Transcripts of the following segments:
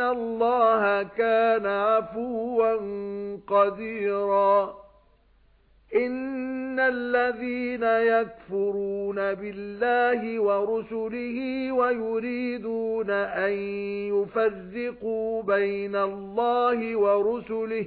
الله كان عفوا قديرا إن الذين يكفرون بالله ورسله ويريدون أن يفرقوا بين الله ورسله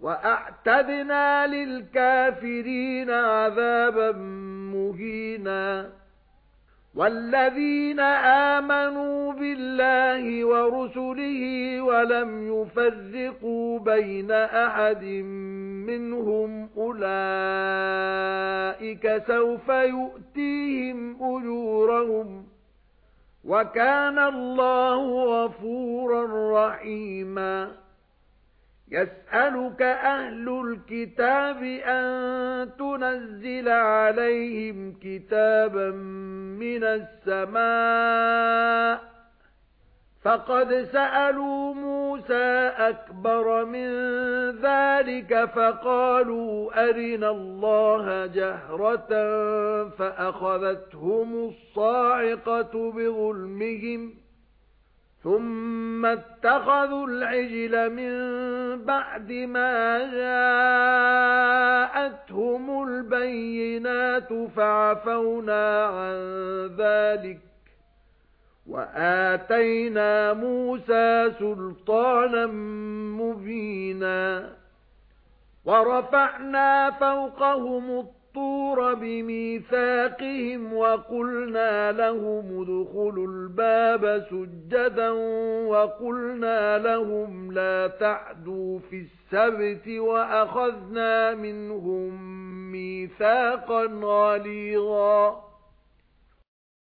وَأَعْتَدْنَا لِلْكَافِرِينَ عَذَابًا مُهِينًا وَالَّذِينَ آمَنُوا بِاللَّهِ وَرُسُلِهِ وَلَمْ يُفَرِّقُوا بَيْنَ أَحَدٍ مِنْهُمْ أُولَئِكَ سَوْفَ يُؤْتِيهِمْ أُجُورَهُمْ وَكَانَ اللَّهُ غَفُورًا رَحِيمًا يَسْأَلُكَ أَهْلُ الْكِتَابِ أَن تُنَزِّلَ عَلَيْهِمْ كِتَابًا مِنَ السَّمَاءِ. فَقَدْ سَأَلُوا مُوسَى أَكْبَرَ مِنْ ذَلِكَ فَقَالُوا أَرِنَا اللَّهَ جَهْرَةً فَأَخَذَتْهُمُ الصَّاعِقَةُ بِظُلْمِهِمْ. ثُمَّ اتَّخَذُوا الْعِجْلَ مِنْ بَعْدِ مَا جَاءَتْهُمُ الْبَيِّنَاتُ فَعَفَوْنَا عَنْ ذَلِكَ وَآتَيْنَا مُوسَى سُلْطَانًا مُبِينًا وَرَفَعْنَا فَوْقَهُمُ الطُّورَ بِمِيثَاقِهِمْ وَقُلْنَا لَهُمُ ادْخُلُوا الْبَابَ سُجَّدًا وَقُلْنَا لَهُمْ لَا تَعْدُوا فِي السَّبْتِ وَأَخَذْنَا مِنْهُم مِّيثَاقًا غَلِيظًا